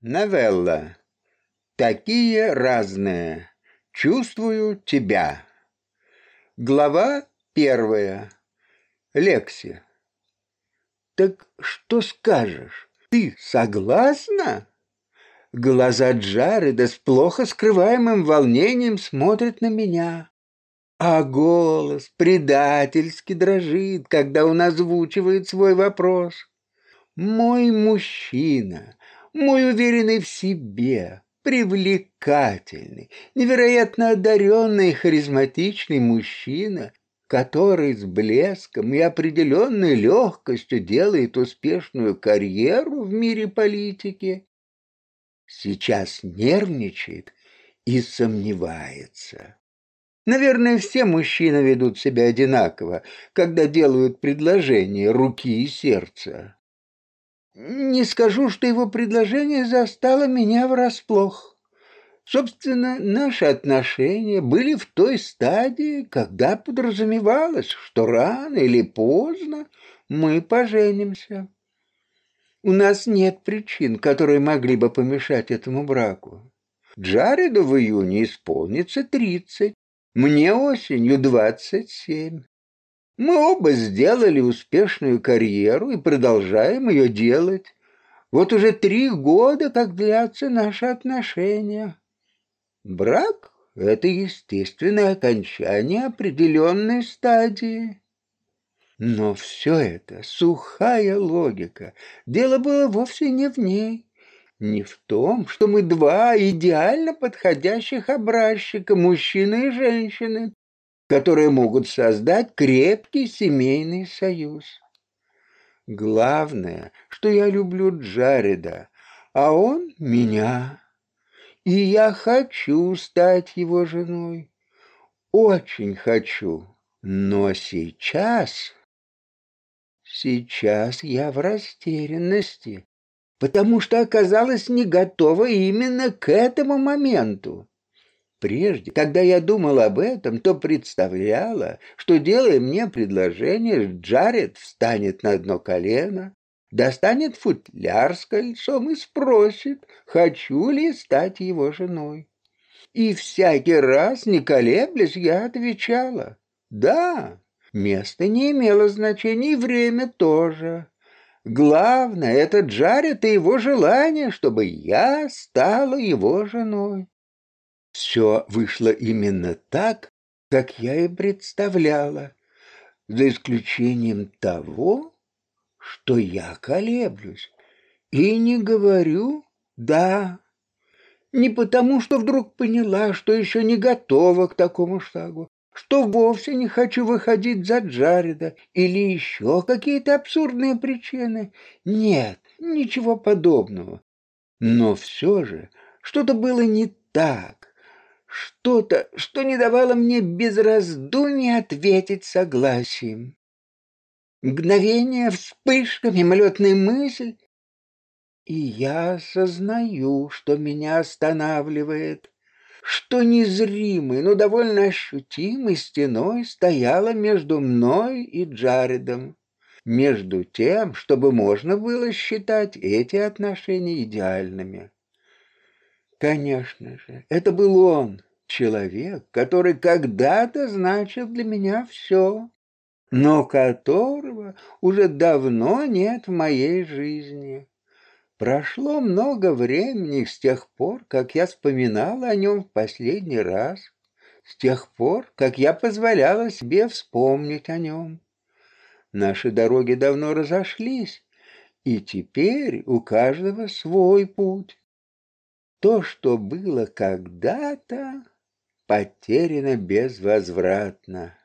Новелла. Такие разные. Чувствую тебя. Глава первая. Лекси. Так что скажешь? Ты согласна? Глаза Джареда с плохо скрываемым волнением смотрят на меня. А голос предательски дрожит, когда он озвучивает свой вопрос. Мой мужчина, мой уверенный в себе, привлекательный, невероятно одаренный и харизматичный мужчина, который с блеском и определенной легкостью делает успешную карьеру в мире политики, сейчас нервничает и сомневается. Наверное, все мужчины ведут себя одинаково, когда делают предложение руки и сердца. Не скажу, что его предложение застало меня врасплох. Собственно, наши отношения были в той стадии, когда подразумевалось, что рано или поздно мы поженимся. У нас нет причин, которые могли бы помешать этому браку. Джареду в июне исполнится тридцать, мне осенью двадцать семь. Мы оба сделали успешную карьеру и продолжаем ее делать. Вот уже три года, как длятся наши отношения. Брак — это естественное окончание определенной стадии. Но все это сухая логика. Дело было вовсе не в ней. Не в том, что мы два идеально подходящих образчика, мужчины и женщины, которые могут создать крепкий семейный союз. Главное, что я люблю Джареда, а он меня. И я хочу стать его женой. Очень хочу. Но сейчас... Сейчас я в растерянности, потому что оказалась не готова именно к этому моменту. Прежде, когда я думала об этом, то представляла, что, делая мне предложение, Джаред встанет на одно колено, достанет футляр с кольцом и спросит, хочу ли стать его женой. И всякий раз, не колеблясь, я отвечала «да». Место не имело значения, и время тоже. Главное — это Джаред и его желание, чтобы я стала его женой. Все вышло именно так, как я и представляла, за исключением того, что я колеблюсь и не говорю «да». Не потому, что вдруг поняла, что еще не готова к такому шагу, что вовсе не хочу выходить за Джареда или еще какие-то абсурдные причины. Нет, ничего подобного. Но все же что-то было не так, что-то, что не давало мне без раздумий ответить согласием. Мгновение, вспышка, мимолетная мысль, и я осознаю, что меня останавливает, что незримой, но довольно ощутимой стеной стояла между мной и Джаредом, между тем, чтобы можно было считать эти отношения идеальными. Конечно же, это был он, человек, который когда-то значил для меня все, но которого уже давно нет в моей жизни. Прошло много времени с тех пор, как я вспоминала о нем в последний раз, с тех пор, как я позволяла себе вспомнить о нем. Наши дороги давно разошлись, и теперь у каждого свой путь. То, что было когда-то, потеряно безвозвратно.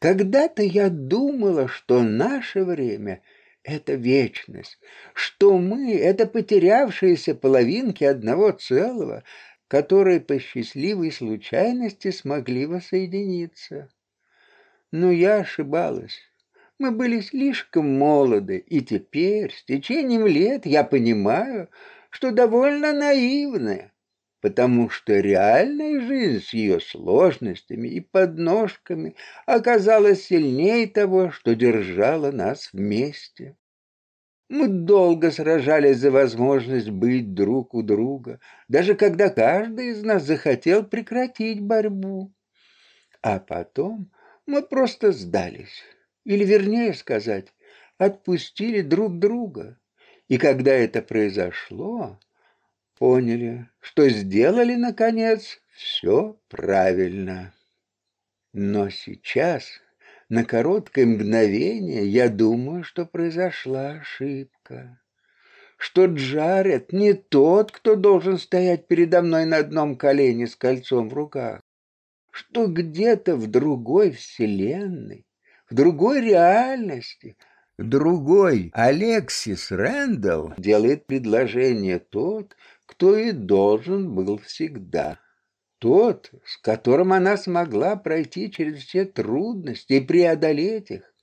Когда-то я думала, что наше время — это вечность, что мы — это потерявшиеся половинки одного целого, которые по счастливой случайности смогли воссоединиться. Но я ошибалась. Мы были слишком молоды, и теперь, с течением лет, я понимаю, что довольно наивная, потому что реальная жизнь с ее сложностями и подножками оказалась сильнее того, что держало нас вместе. Мы долго сражались за возможность быть друг у друга, даже когда каждый из нас захотел прекратить борьбу. А потом мы просто сдались, или вернее сказать, отпустили друг друга. И когда это произошло, поняли, что сделали, наконец, все правильно. Но сейчас на короткое мгновение я думаю, что произошла ошибка. Что Джаред не тот, кто должен стоять передо мной на одном колене с кольцом в руках. Что где-то в другой вселенной, в другой реальности, другой Алексис Рэндалл делает предложение тот, кто и должен был всегда. Тот, с которым она смогла пройти через все трудности и преодолеть их.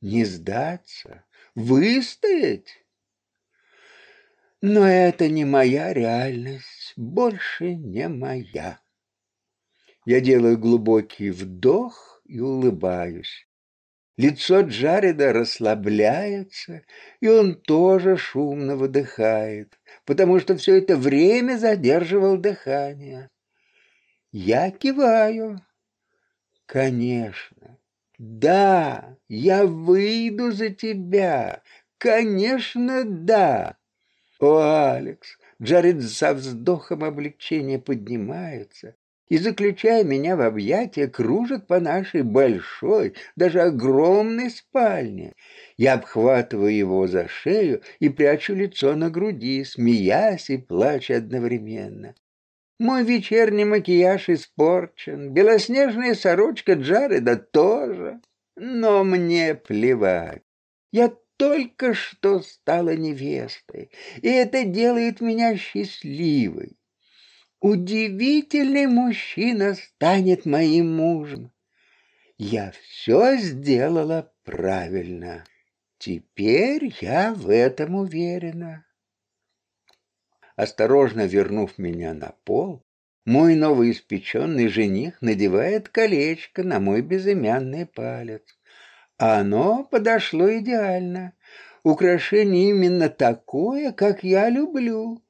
Не сдаться, выстоять. Но это не моя реальность, больше не моя. Я делаю глубокий вдох и улыбаюсь. Лицо Джареда расслабляется, и он тоже шумно выдыхает, потому что все это время задерживал дыхание. Я киваю. Конечно. Да, я выйду за тебя. Конечно, да. О, Алекс, Джаред со вздохом облегчения поднимается и, заключая меня в объятия, кружит по нашей большой, даже огромной спальне. Я обхватываю его за шею и прячу лицо на груди, смеясь и плача одновременно. Мой вечерний макияж испорчен, белоснежная сорочка Джареда тоже. Но мне плевать. Я только что стала невестой, и это делает меня счастливой. Удивительный мужчина станет моим мужем. Я все сделала правильно. Теперь я в этом уверена. Осторожно вернув меня на пол, мой новоиспеченный жених надевает колечко на мой безымянный палец. Оно подошло идеально. Украшение именно такое, как я люблю.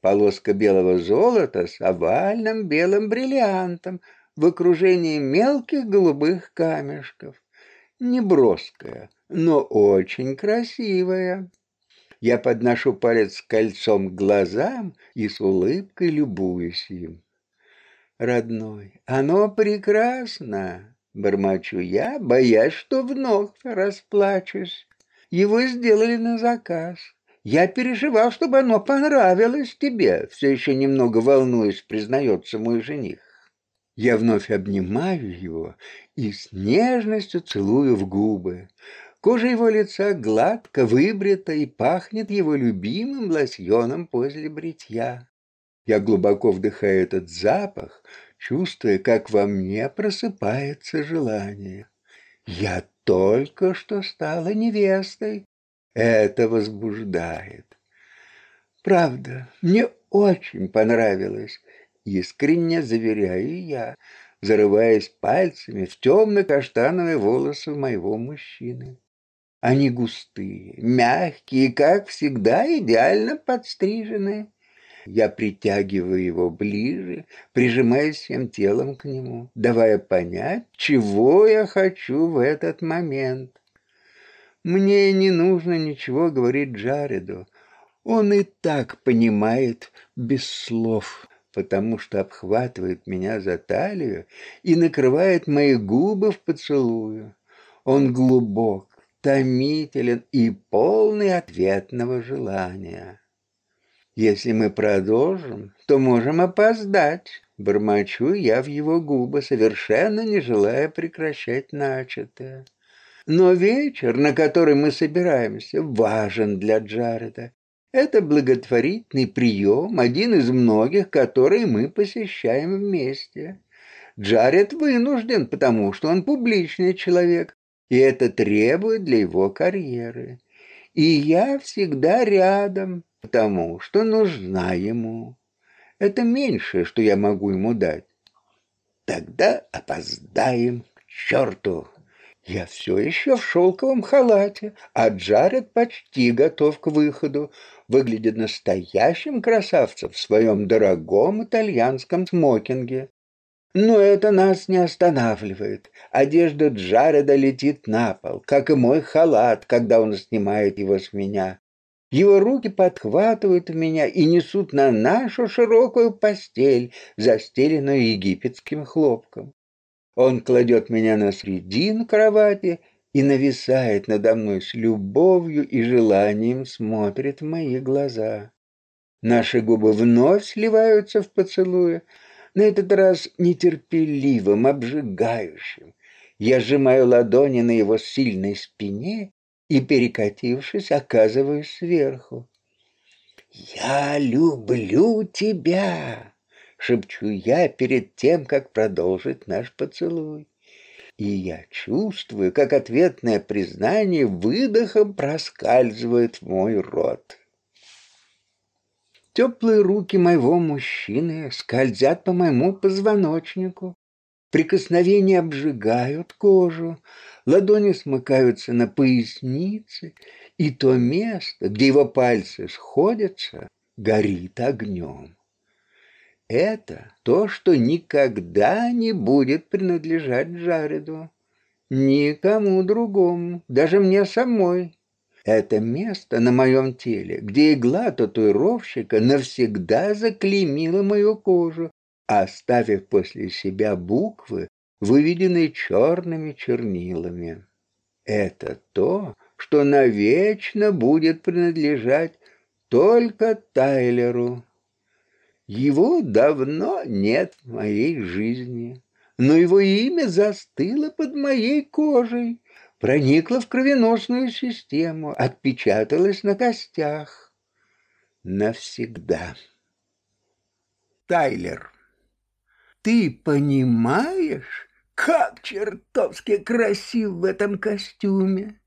Полоска белого золота с овальным белым бриллиантом в окружении мелких голубых камешков. Не броская, но очень красивая. Я подношу палец кольцом к глазам и с улыбкой любуюсь им. Родной, оно прекрасно, бормочу я, боясь, что вновь расплачусь. Его сделали на заказ. Я переживал, чтобы оно понравилось тебе, все еще немного волнуясь, признается мой жених. Я вновь обнимаю его и с нежностью целую в губы. Кожа его лица гладко выбрита и пахнет его любимым лосьоном после бритья. Я глубоко вдыхаю этот запах, чувствуя, как во мне просыпается желание. Я только что стала невестой. Это возбуждает. Правда, мне очень понравилось, искренне заверяю я, зарываясь пальцами в темно-каштановые волосы моего мужчины. Они густые, мягкие, как всегда, идеально подстриженные. Я притягиваю его ближе, прижимаясь всем телом к нему, давая понять, чего я хочу в этот момент. Мне не нужно ничего говорить Джареду. Он и так понимает без слов, потому что обхватывает меня за талию и накрывает мои губы в поцелую. Он глубок, томителен и полный ответного желания. Если мы продолжим, то можем опоздать. Бормочу я в его губы, совершенно не желая прекращать начатое. Но вечер, на который мы собираемся, важен для Джареда. Это благотворительный прием, один из многих, которые мы посещаем вместе. Джаред вынужден, потому что он публичный человек, и это требует для его карьеры. И я всегда рядом, потому что нужна ему. Это меньшее, что я могу ему дать. Тогда опоздаем к черту. Я все еще в шелковом халате, а Джаред почти готов к выходу. Выглядит настоящим красавцем в своем дорогом итальянском смокинге. Но это нас не останавливает. Одежда Джареда летит на пол, как и мой халат, когда он снимает его с меня. Его руки подхватывают меня и несут на нашу широкую постель, застеленную египетским хлопком. Он кладет меня на середину кровати и нависает надо мной с любовью и желанием смотрит в мои глаза. Наши губы вновь сливаются в поцелуе, на этот раз нетерпеливым, обжигающим. Я сжимаю ладони на его сильной спине и, перекатившись, оказываюсь сверху. «Я люблю тебя!» — шепчу я перед тем, как продолжить наш поцелуй. И я чувствую, как ответное признание выдохом проскальзывает в мой рот. Теплые руки моего мужчины скользят по моему позвоночнику. Прикосновения обжигают кожу, ладони смыкаются на пояснице, и то место, где его пальцы сходятся, горит огнем. Это то, что никогда не будет принадлежать Джареду. Никому другому, даже мне самой. Это место на моем теле, где игла татуировщика навсегда заклеймила мою кожу, оставив после себя буквы, выведенные черными чернилами. Это то, что навечно будет принадлежать только Тайлеру. Его давно нет в моей жизни, но его имя застыло под моей кожей, проникла в кровеносную систему, отпечаталась на костях. Навсегда. Тайлер, ты понимаешь, как чертовски красив в этом костюме?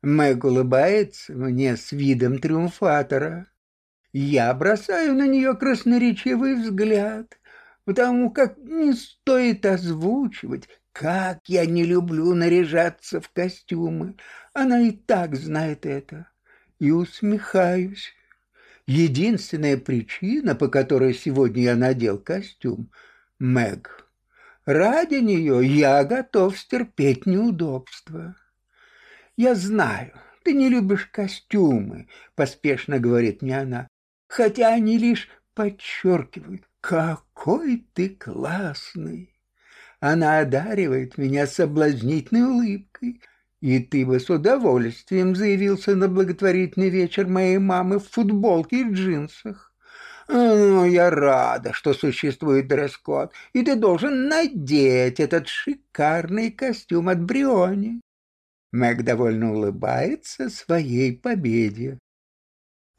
Мэг улыбается мне с видом триумфатора. Я бросаю на нее красноречивый взгляд, потому как не стоит озвучивать, как я не люблю наряжаться в костюмы. Она и так знает это. И усмехаюсь. Единственная причина, по которой сегодня я надел костюм, Мэг. Ради нее я готов стерпеть неудобства. Я знаю, ты не любишь костюмы, поспешно говорит мне она, хотя они лишь подчеркивают, какой ты классный. Она одаривает меня соблазнительной улыбкой. И ты бы с удовольствием заявился на благотворительный вечер моей мамы в футболке и джинсах. Ну, я рада, что существует дресс-код, и ты должен надеть этот шикарный костюм от Бриони. Мэг довольно улыбается своей победе.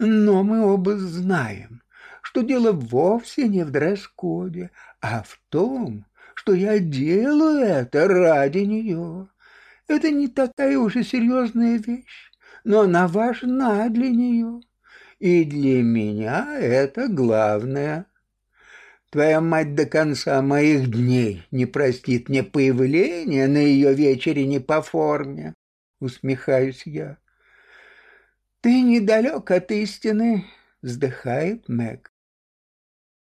Но мы оба знаем, что дело вовсе не в дресс-коде, а в том, что я делаю это ради нее. Это не такая уж и серьезная вещь, но она важна для нее. И для меня это главное. Твоя мать до конца моих дней не простит мне появления на ее вечере не по форме, усмехаюсь я. Ты недалек от истины, вздыхает Мэг.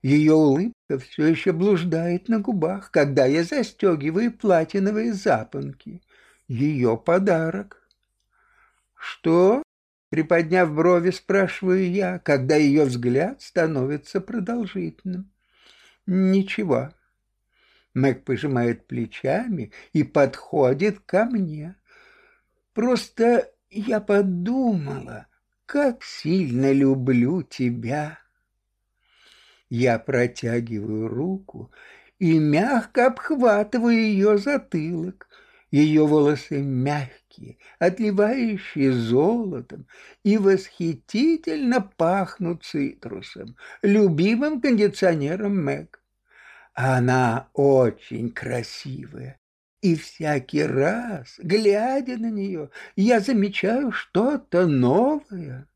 Ее улыбка все еще блуждает на губах, когда я застегиваю платиновые запонки. Ее подарок. «Что?» — приподняв брови, спрашиваю я, когда ее взгляд становится продолжительным. «Ничего». Мэг пожимает плечами и подходит ко мне. «Просто я подумала, как сильно люблю тебя». Я протягиваю руку и мягко обхватываю ее затылок. Ее волосы мягкие, отливающие золотом и восхитительно пахнут цитрусом, любимым кондиционером Мэг. Она очень красивая, и всякий раз, глядя на нее, я замечаю что-то новое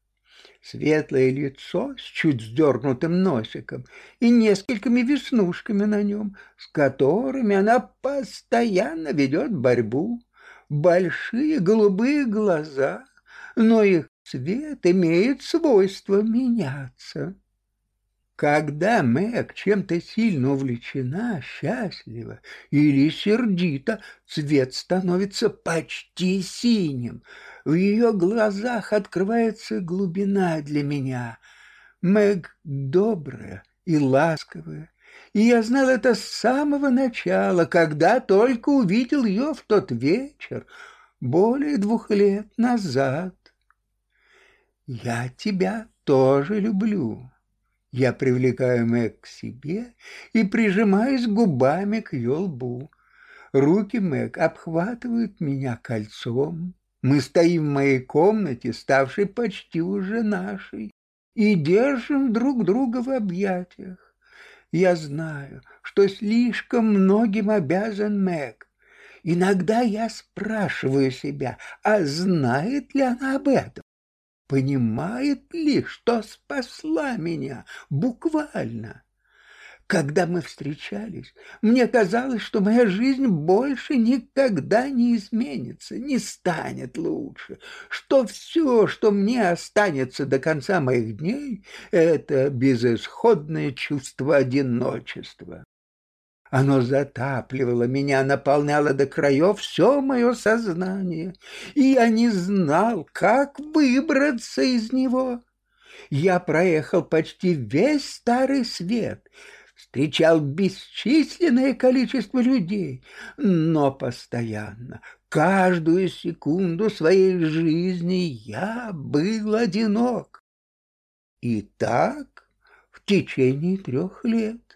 светлое лицо с чуть вздернутым носиком и несколькими веснушками на нем, с которыми она постоянно ведет борьбу. большие голубые глаза, но их цвет имеет свойство меняться. Когда Мэг чем-то сильно увлечена, счастлива или сердита, цвет становится почти синим. В ее глазах открывается глубина для меня. Мэг добрая и ласковая, и я знал это с самого начала, когда только увидел ее в тот вечер, более двух лет назад. Я тебя тоже люблю. Я привлекаю Мэг к себе и прижимаюсь губами к ее лбу. Руки Мэг обхватывают меня кольцом. Мы стоим в моей комнате, ставшей почти уже нашей, и держим друг друга в объятиях. Я знаю, что слишком многим обязан Мэг. Иногда я спрашиваю себя, а знает ли она об этом? Понимает ли, что спасла меня буквально? Когда мы встречались, мне казалось, что моя жизнь больше никогда не изменится, не станет лучше, что все, что мне останется до конца моих дней, это безысходное чувство одиночества. Оно затапливало меня, наполняло до краев все мое сознание, и я не знал, как выбраться из него. Я проехал почти весь старый свет, встречал бесчисленное количество людей, но постоянно, каждую секунду своей жизни я был одинок. И так в течение трех лет.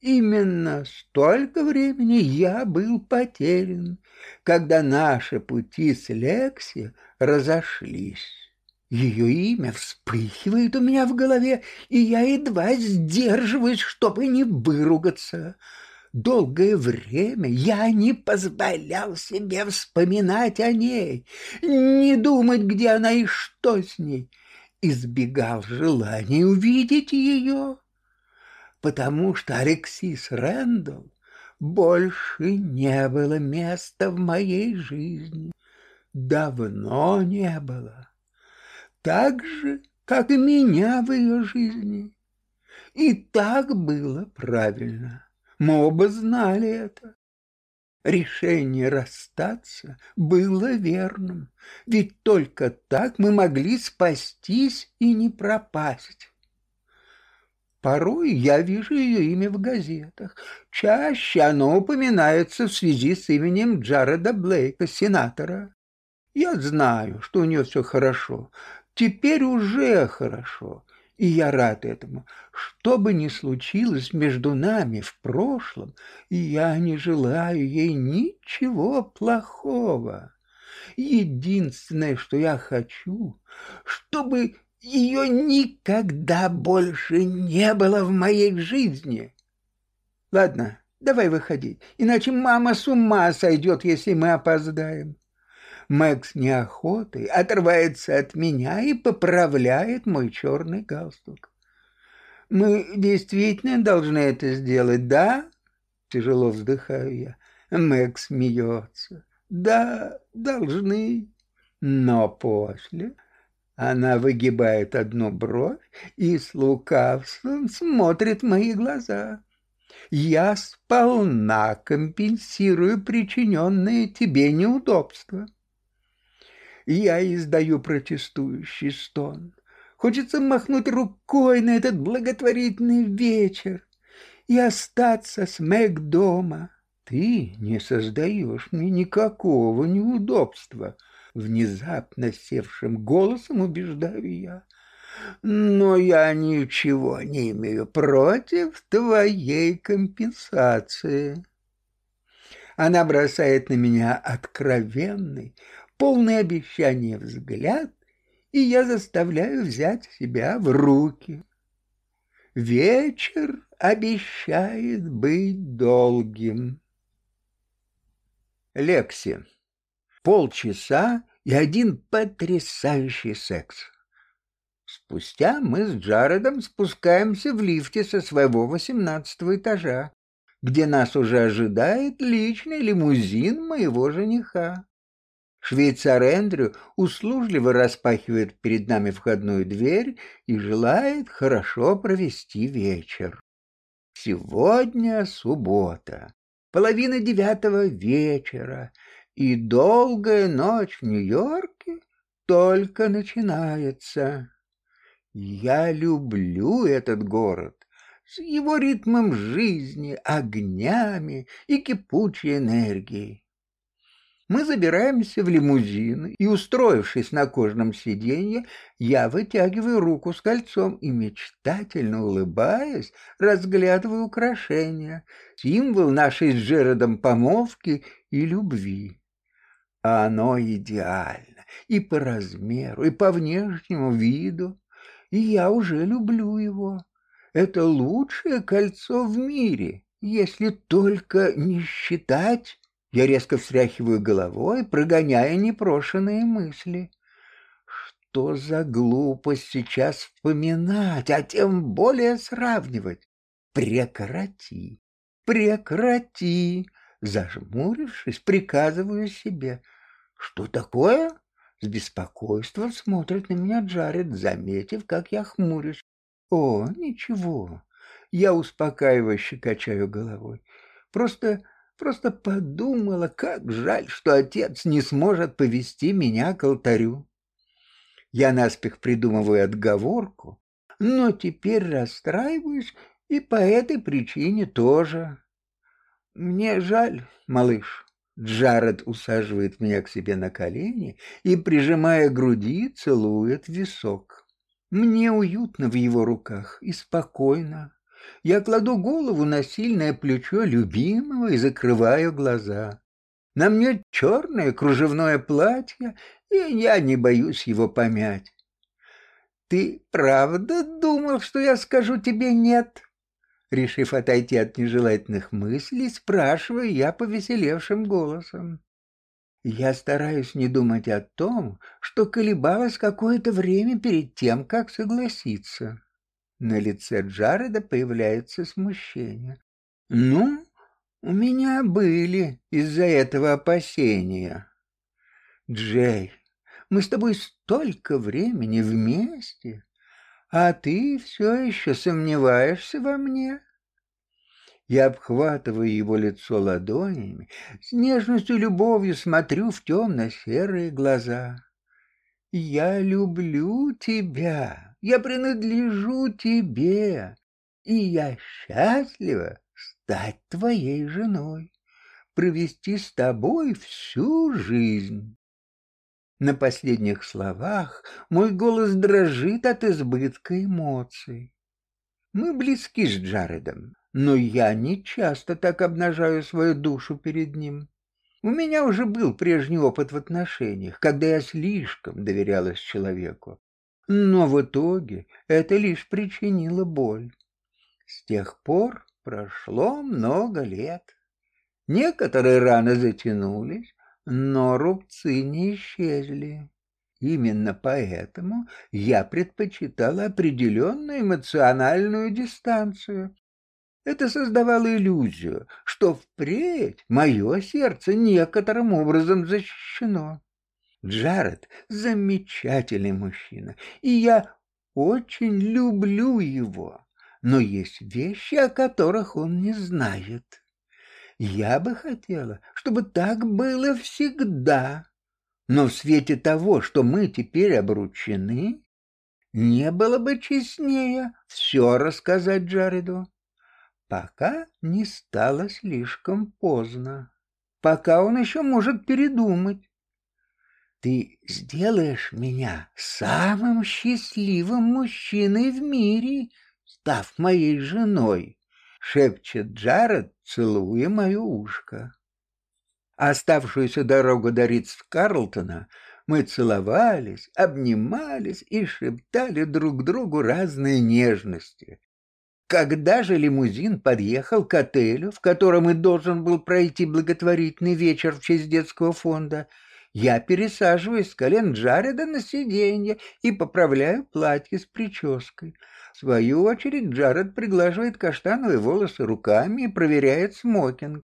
Именно столько времени я был потерян, когда наши пути с Лекси разошлись. Ее имя вспыхивает у меня в голове, и я едва сдерживаюсь, чтобы не выругаться. Долгое время я не позволял себе вспоминать о ней, не думать, где она и что с ней. Избегал желания увидеть ее потому что Алексис Рэндалл больше не было места в моей жизни. Давно не было. Так же, как и меня в ее жизни. И так было правильно. Мы оба знали это. Решение расстаться было верным, ведь только так мы могли спастись и не пропасть. Порой я вижу ее имя в газетах. Чаще оно упоминается в связи с именем Джареда Блейка, сенатора. Я знаю, что у нее все хорошо. Теперь уже хорошо. И я рад этому. Что бы ни случилось между нами в прошлом, я не желаю ей ничего плохого. Единственное, что я хочу, чтобы ее никогда больше не было в моей жизни. Ладно, давай выходить, иначе мама с ума сойдет, если мы опоздаем. Мэкс неохотой отрывается от меня и поправляет мой черный галстук. Мы действительно должны это сделать, да? Тяжело вздыхаю я. Мэкс смеется. Да, должны. Но после она выгибает одну бровь и с лукавством смотрит в мои глаза. Я сполна компенсирую причиненные тебе неудобства. Я издаю протестующий стон. Хочется махнуть рукой на этот благотворительный вечер и остаться с Мэг дома. Ты не создаешь мне никакого неудобства, внезапно севшим голосом убеждаю я. Но я ничего не имею против твоей компенсации. Она бросает на меня откровенный, полный обещания взгляд, и я заставляю взять себя в руки. Вечер обещает быть долгим. Лекси. Полчаса и один потрясающий секс. Спустя мы с Джаредом спускаемся в лифте со своего восемнадцатого этажа, где нас уже ожидает личный лимузин моего жениха. Швейцар Эндрю услужливо распахивает перед нами входную дверь и желает хорошо провести вечер. Сегодня суббота, половина девятого вечера, и долгая ночь в Нью-Йорке только начинается. Я люблю этот город с его ритмом жизни, огнями и кипучей энергией. Мы забираемся в лимузин, и, устроившись на кожном сиденье, я вытягиваю руку с кольцом и, мечтательно улыбаясь, разглядываю украшения, символ нашей с Джеродом помолвки и любви. А оно идеально и по размеру, и по внешнему виду, и я уже люблю его. Это лучшее кольцо в мире, если только не считать я резко встряхиваю головой, прогоняя непрошенные мысли. Что за глупость сейчас вспоминать, а тем более сравнивать? Прекрати, прекрати. Зажмурившись, приказываю себе. Что такое? С беспокойством смотрит на меня Джаред, заметив, как я хмурюсь. О, ничего. Я успокаивающе качаю головой. Просто Просто подумала, как жаль, что отец не сможет повести меня к алтарю. Я наспех придумываю отговорку, но теперь расстраиваюсь и по этой причине тоже. Мне жаль, малыш. Джаред усаживает меня к себе на колени и, прижимая груди, целует висок. Мне уютно в его руках и спокойно. Я кладу голову на сильное плечо любимого и закрываю глаза. На мне черное кружевное платье, и я не боюсь его помять. «Ты правда думал, что я скажу тебе нет?» Решив отойти от нежелательных мыслей, спрашиваю я повеселевшим голосом. Я стараюсь не думать о том, что колебалась какое-то время перед тем, как согласиться. На лице Джареда появляется смущение. «Ну, у меня были из-за этого опасения. Джей, мы с тобой столько времени вместе, а ты все еще сомневаешься во мне?» Я обхватываю его лицо ладонями, с нежностью и любовью смотрю в темно-серые глаза. «Я люблю тебя!» я принадлежу тебе, и я счастлива стать твоей женой, провести с тобой всю жизнь. На последних словах мой голос дрожит от избытка эмоций. Мы близки с Джаредом, но я не часто так обнажаю свою душу перед ним. У меня уже был прежний опыт в отношениях, когда я слишком доверялась человеку. Но в итоге это лишь причинило боль. С тех пор прошло много лет. Некоторые раны затянулись, но рубцы не исчезли. Именно поэтому я предпочитала определенную эмоциональную дистанцию. Это создавало иллюзию, что впредь мое сердце некоторым образом защищено. Джаред – замечательный мужчина, и я очень люблю его, но есть вещи, о которых он не знает. Я бы хотела, чтобы так было всегда, но в свете того, что мы теперь обручены, не было бы честнее все рассказать Джареду, пока не стало слишком поздно, пока он еще может передумать. Ты сделаешь меня самым счастливым мужчиной в мире, став моей женой, шепчет Джаред, целуя мое ушко. Оставшуюся дорогу до Ритц-Карлтона мы целовались, обнимались и шептали друг другу разные нежности. Когда же лимузин подъехал к отелю, в котором и должен был пройти благотворительный вечер в честь детского фонда, я пересаживаюсь с колен Джареда на сиденье и поправляю платье с прической. В свою очередь Джаред приглаживает каштановые волосы руками и проверяет смокинг.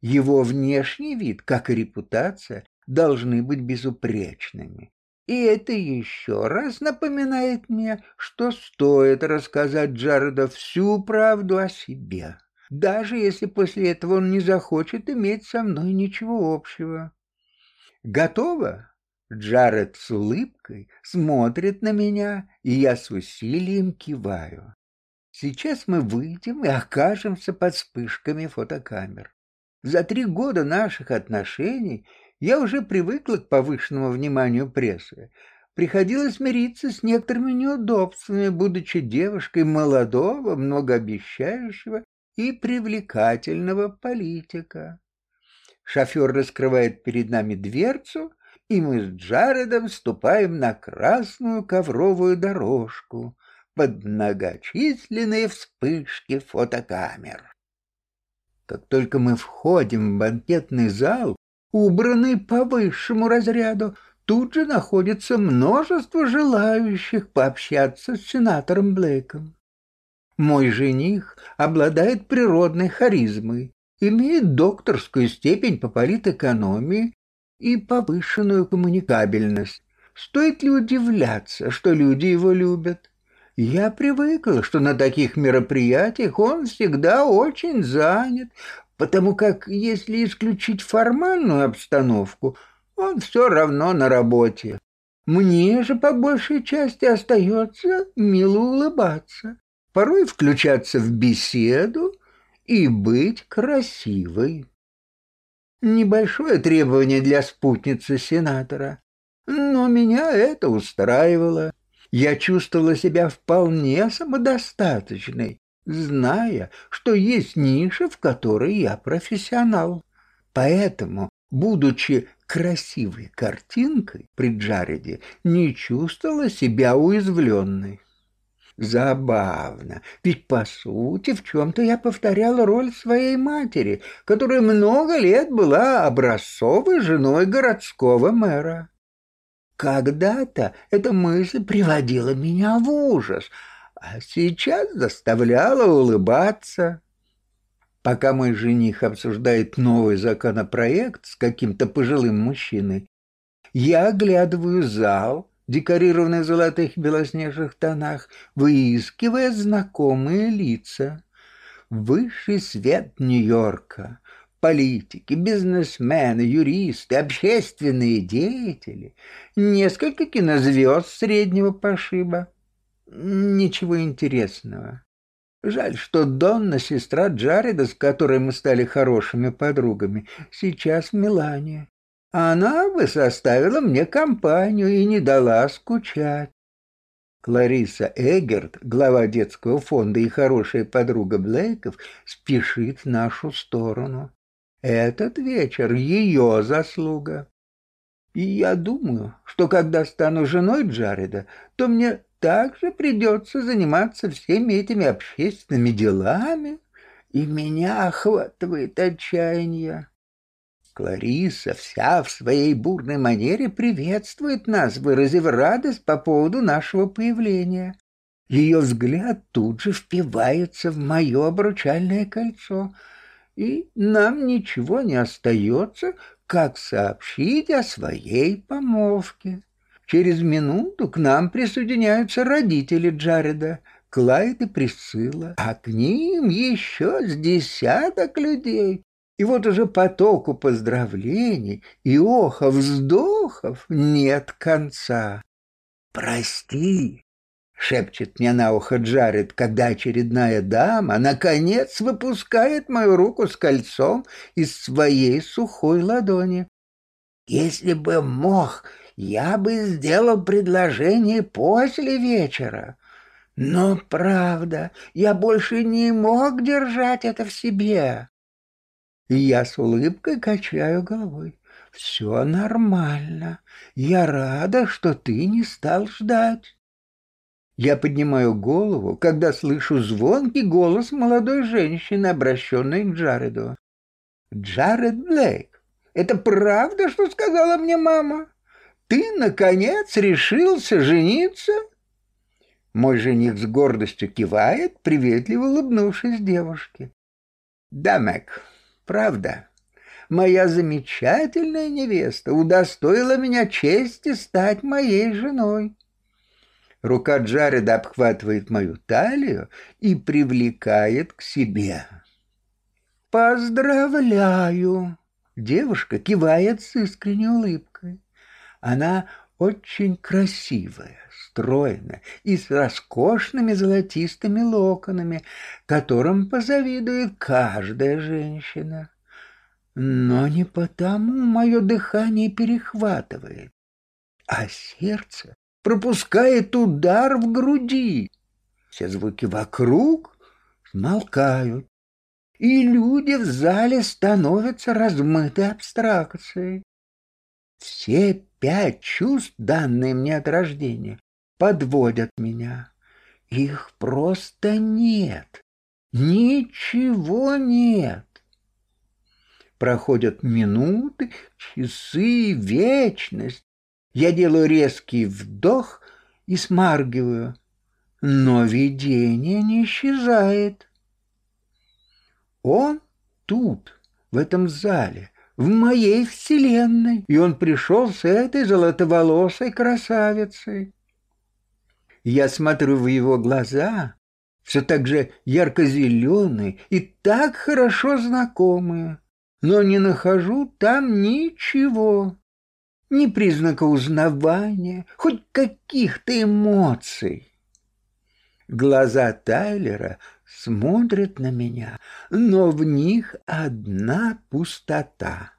Его внешний вид, как и репутация, должны быть безупречными. И это еще раз напоминает мне, что стоит рассказать Джареду всю правду о себе, даже если после этого он не захочет иметь со мной ничего общего. Готово? Джаред с улыбкой смотрит на меня, и я с усилием киваю. Сейчас мы выйдем и окажемся под вспышками фотокамер. За три года наших отношений я уже привыкла к повышенному вниманию прессы. Приходилось мириться с некоторыми неудобствами, будучи девушкой молодого, многообещающего и привлекательного политика. Шофер раскрывает перед нами дверцу, и мы с Джаредом ступаем на красную ковровую дорожку под многочисленные вспышки фотокамер. Как только мы входим в банкетный зал, убранный по высшему разряду, тут же находится множество желающих пообщаться с сенатором Блейком. Мой жених обладает природной харизмой, имеет докторскую степень по политэкономии и повышенную коммуникабельность. Стоит ли удивляться, что люди его любят? Я привыкла, что на таких мероприятиях он всегда очень занят, потому как, если исключить формальную обстановку, он все равно на работе. Мне же по большей части остается мило улыбаться, порой включаться в беседу и быть красивой. Небольшое требование для спутницы сенатора, но меня это устраивало. Я чувствовала себя вполне самодостаточной зная, что есть ниша, в которой я профессионал. Поэтому, будучи красивой картинкой при Джареде, не чувствовала себя уязвленной. Забавно, ведь по сути в чем-то я повторяла роль своей матери, которая много лет была образцовой женой городского мэра. Когда-то эта мысль приводила меня в ужас — а сейчас заставляла улыбаться. Пока мой жених обсуждает новый законопроект с каким-то пожилым мужчиной, я оглядываю зал, декорированный в золотых белоснежных тонах, выискивая знакомые лица. Высший свет Нью-Йорка, политики, бизнесмены, юристы, общественные деятели, несколько кинозвезд среднего пошиба. Ничего интересного. Жаль, что Донна, сестра Джареда, с которой мы стали хорошими подругами, сейчас в Милане. Она бы составила мне компанию и не дала скучать. Клариса Эггерт, глава детского фонда и хорошая подруга Блейков, спешит в нашу сторону. Этот вечер — ее заслуга. И я думаю, что когда стану женой Джареда, то мне также придется заниматься всеми этими общественными делами, и меня охватывает отчаяние. Клариса вся в своей бурной манере приветствует нас, выразив радость по поводу нашего появления. Ее взгляд тут же впивается в мое обручальное кольцо, и нам ничего не остается, как сообщить о своей помолвке. Через минуту к нам присоединяются родители Джареда, Клайд и Присцилла, а к ним еще с десяток людей. И вот уже потоку поздравлений и охов-вздохов нет конца. «Прости», — шепчет мне на ухо Джаред, когда очередная дама наконец выпускает мою руку с кольцом из своей сухой ладони. «Если бы мог, я бы сделал предложение после вечера. Но, правда, я больше не мог держать это в себе. И я с улыбкой качаю головой. Все нормально. Я рада, что ты не стал ждать. Я поднимаю голову, когда слышу звонкий голос молодой женщины, обращенной к Джареду. «Джаред Блейк, это правда, что сказала мне мама?» Ты, наконец, решился жениться?» Мой жених с гордостью кивает, приветливо улыбнувшись девушке. «Да, Мэг, правда. моя замечательная невеста удостоила меня чести стать моей женой. Рука Джареда обхватывает мою талию и привлекает к себе. «Поздравляю!» Девушка кивает с искренней улыбкой. Она очень красивая, стройная и с роскошными золотистыми локонами, которым позавидует каждая женщина. Но не потому мое дыхание перехватывает, а сердце пропускает удар в груди. Все звуки вокруг смолкают, и люди в зале становятся размытой абстракцией. Все пять чувств, данные мне от рождения, подводят меня. Их просто нет. Ничего нет. Проходят минуты, часы, вечность. Я делаю резкий вдох и смаргиваю. Но видение не исчезает. Он тут, в этом зале, в моей вселенной, и он пришел с этой золотоволосой красавицей. Я смотрю в его глаза, все так же ярко-зеленые и так хорошо знакомые но не нахожу там ничего, ни признака узнавания, хоть каких-то эмоций. Глаза Тайлера смотрят на меня, но в них одна пустота.